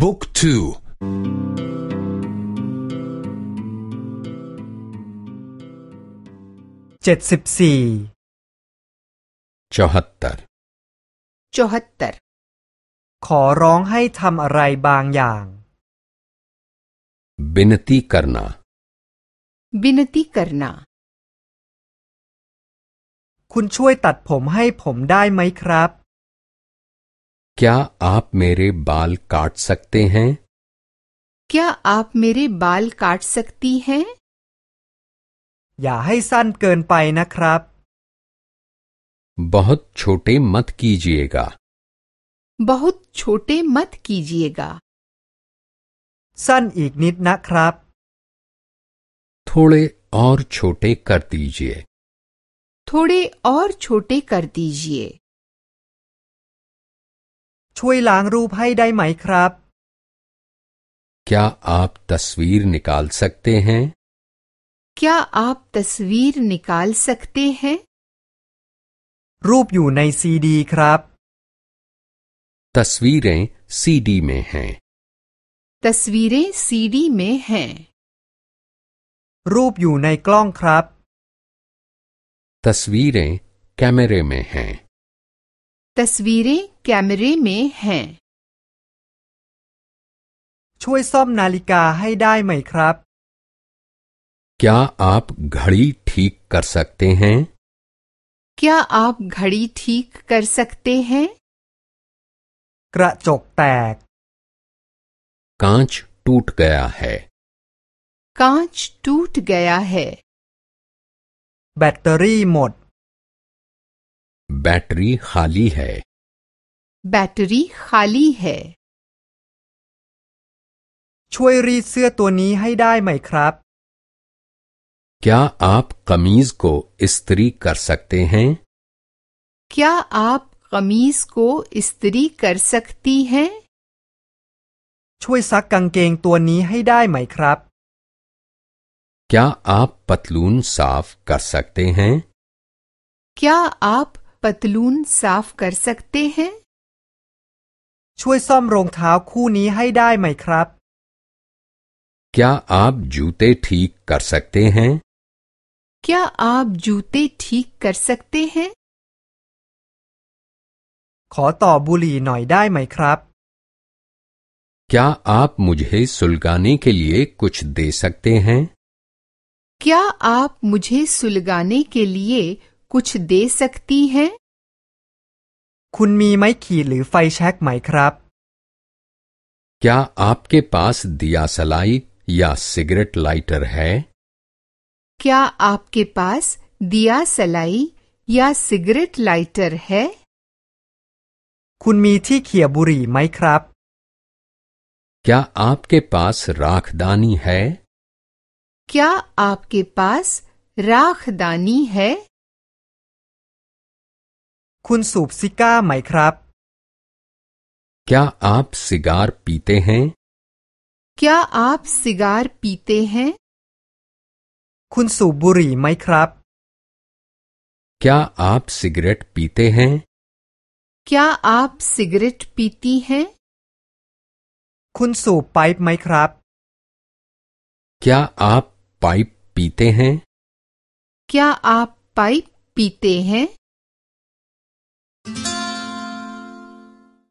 บุ๊กทูเจ็ดสิบสี่จอหัตตร์จอหัตตร์ขอร้องให้ทำอะไรบางอย่างบินตีกรนาบินตีกรนาคุณช่วยตัดผมให้ผมได้ไหมครับ क्या आप मेरे बाल काट सकते हैं क्या आप मेरे बाल काट सकती हैं อย่าให้สั้นเกินไปนะครับ बहुत छोटे मत कीजिएगा बहुत छोटे मत कीजिएगा สั้นอีกนิดนะครับ थोड़े और छोटे कर दीजिए थोड़े और छोटे कर दीजिए ช่วยล้างรูปให้ได้ไหมครับ क्या आप तस्वीर निकाल सकते हैं क्या आप तस्वीर निकाल सकते हैं รูปอยู่ในซีดีครับ तस्वीरें सीडी में हैं तस्वीरें सीडी में हैं รูปอยู่ในกล้องครับ तस्वीरें कैमरे में हैं तस्वीरें कैमरे में हैं ช่วยซ่อมนาฬิกาให้ได้ไหมครับ क्या आप घड़ी ठीक कर सकते हैं क्या आप घड़ी ठीक कर सकते हैं กระจกแตก कांच टूट गया है कांच टूट गया है แบตเตอรี่หมด बैटरी खाली है बैटरी खाली है ช่วยรีดเสื้อตัวนี้ให้ได้ไหมครับ क्या आप कमीज को इस्त्री कर सकते हैं क्या आप कमीज को इस्त्री कर सकती हैं ช่วยซักกางเกงตัวนี้ให้ได้ไหมครับ क्या आप पतलून साफ कर सकते हैं क्या आप पतलून साफ कर सकते हैं ช่วยซ่อมรองเท้าคู่นี้ให้ได้ไหมครับ क्या आप जूते ठीक कर सकते हैं क्या आप जूते ठीक कर सकते हैं ขอต่อบุหรี่หน่อยได้ไหมครับ क्या आप मुझे सुलगाने के लिए कुछ दे सकते हैं क्या आप मुझे सुलगाने के लिए कुछ दे सकती हैं คุณมีไม้ขีดหรือไฟแช็กไหมครับ क्या आपके पास दिया सलाई या सिगरेट लाइटर है क्या आपके पास दिया सलाई या सिगरेट लाइटर है คุณมีที่เขี่ยบุหรี่ไหมครับ क्या आपके पास राखदानी है क्या आपके पास राखदानी है คุณสูบซิก้าไหมครับ क्या आप सिगार पीते हैं क्या आप सिगार पीते हैं คุณสูบบุหรี่ไหมครับ क्या आप सिगरेट पीते हैं क्या आप सिगरेट पीती हैं คุณสูบไปป์ไหมครับ क्या आप पाइप पीते हैं क्या आप पाइप पीते हैं